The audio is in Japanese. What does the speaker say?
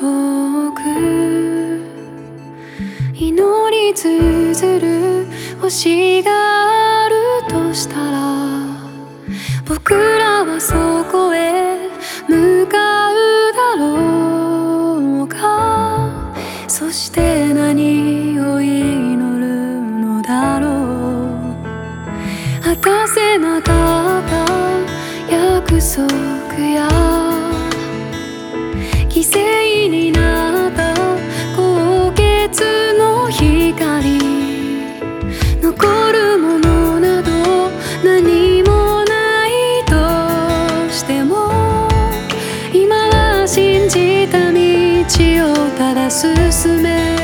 遠く祈り綴る星があるとしたら僕らはそこへ向かうだろうか。そして何を祈るのだろう。果たせなかった約束やになった高月の光。残るものなど何もないとしても今は信じた道をただ進め。